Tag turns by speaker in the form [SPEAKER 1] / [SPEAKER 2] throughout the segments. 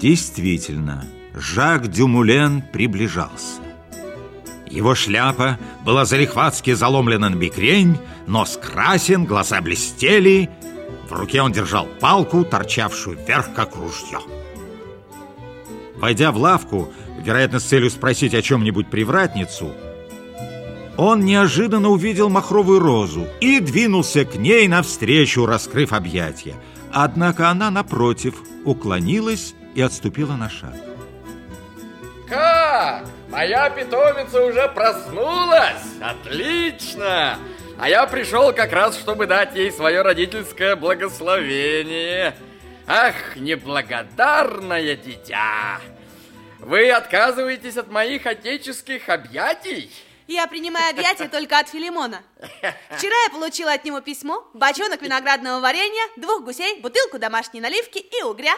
[SPEAKER 1] Действительно, Жак Дюмулен приближался. Его шляпа была залихватски заломлена на бикрень, нос красен, глаза блестели. В руке он держал палку, торчавшую вверх, как ружье. Войдя в лавку, вероятно, с целью спросить о чем-нибудь привратницу, он неожиданно увидел махровую розу и двинулся к ней навстречу, раскрыв объятия. Однако она, напротив, уклонилась и отступила на шаг.
[SPEAKER 2] Как? Моя питомица уже проснулась? Отлично! А я пришел как раз, чтобы дать ей свое родительское благословение. Ах, неблагодарное дитя! Вы отказываетесь от моих отеческих объятий?
[SPEAKER 3] Я принимаю объятия только от Филимона. Вчера я получила от него письмо, бочонок виноградного варенья, двух гусей, бутылку домашней наливки и угря.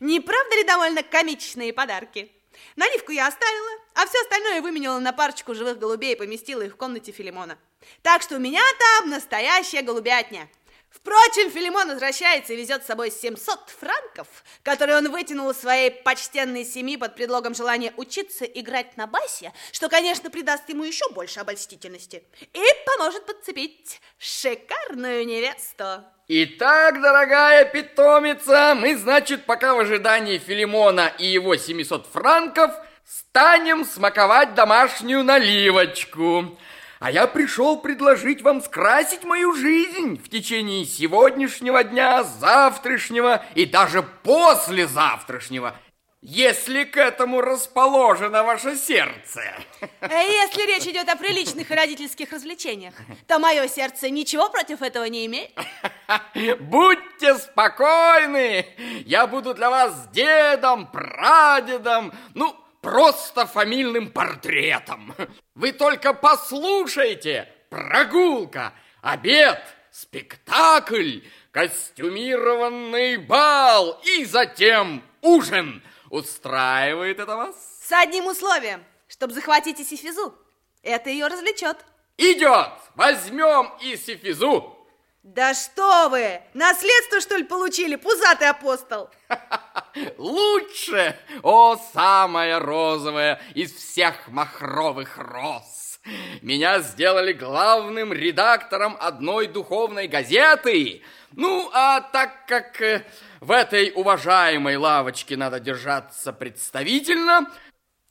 [SPEAKER 3] Не правда ли довольно комичные подарки? Наливку я оставила, а все остальное выменила на парочку живых голубей и поместила их в комнате Филимона. Так что у меня там настоящая голубятня. Впрочем, Филимон возвращается и везет с собой 700 франков, которые он вытянул из своей почтенной семьи под предлогом желания учиться играть на басе, что, конечно, придаст ему еще больше обольстительности и поможет подцепить шикарную невесту.
[SPEAKER 2] Итак, дорогая питомица, мы, значит, пока в ожидании Филимона и его 700 франков станем смаковать домашнюю наливочку. А я пришел предложить вам скрасить мою жизнь в течение сегодняшнего дня, завтрашнего и даже послезавтрашнего, если к этому расположено ваше сердце.
[SPEAKER 3] А если речь идет о приличных родительских развлечениях, то мое сердце ничего против этого не имеет.
[SPEAKER 2] Будьте спокойны, я буду для вас дедом, прадедом, ну, просто фамильным портретом. Вы только послушайте. Прогулка, обед, спектакль, костюмированный бал и затем ужин. Устраивает это вас?
[SPEAKER 3] С одним условием, чтобы захватить Исифизу. Это ее развлечет.
[SPEAKER 2] Идет. Возьмем Исифизу.
[SPEAKER 3] Да что вы! Наследство, что ли, получили, пузатый апостол?
[SPEAKER 2] Лучше! О, самая розовая из всех махровых роз! Меня сделали главным редактором одной духовной газеты. Ну, а так как э, в этой уважаемой лавочке надо держаться представительно,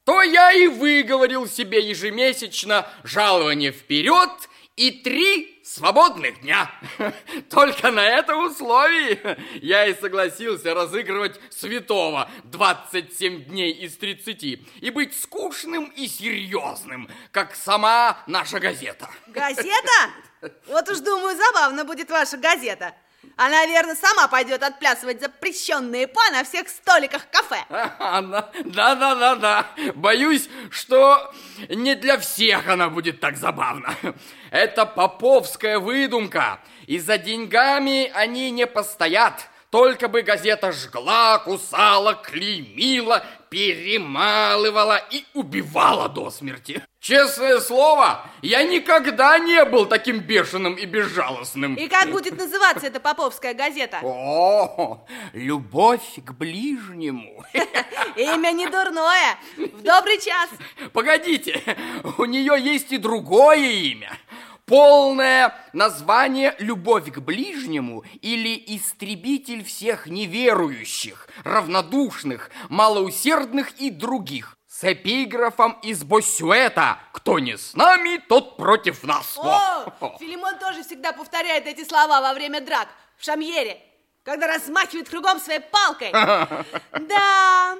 [SPEAKER 2] то я и выговорил себе ежемесячно жалование вперед – и три свободных дня. Только на этом условии я и согласился разыгрывать святого 27 дней из 30 и быть скучным и серьезным, как сама наша газета.
[SPEAKER 3] Газета? Вот уж думаю, забавно будет ваша газета. Она, наверное, сама пойдет отплясывать запрещенные па на всех столиках кафе.
[SPEAKER 2] Да-да-да-да. Боюсь, что не для всех она будет так забавна. Это поповская выдумка. И за деньгами они не постоят. Только бы газета жгла, кусала, клеймила, перемалывала и убивала до смерти. Честное слово, я никогда не был таким бешеным и безжалостным.
[SPEAKER 3] И как будет называться эта поповская газета?
[SPEAKER 2] О, любовь к ближнему.
[SPEAKER 3] Имя не дурное. В добрый час.
[SPEAKER 2] Погодите, у нее есть и другое имя. Полное название «Любовь к ближнему» или «Истребитель всех неверующих, равнодушных, малоусердных и других» с эпиграфом из Босюэта «Кто не с нами, тот против нас».
[SPEAKER 3] О, Филимон тоже всегда повторяет эти слова во время драк в Шамьере, когда размахивает кругом своей палкой. Да,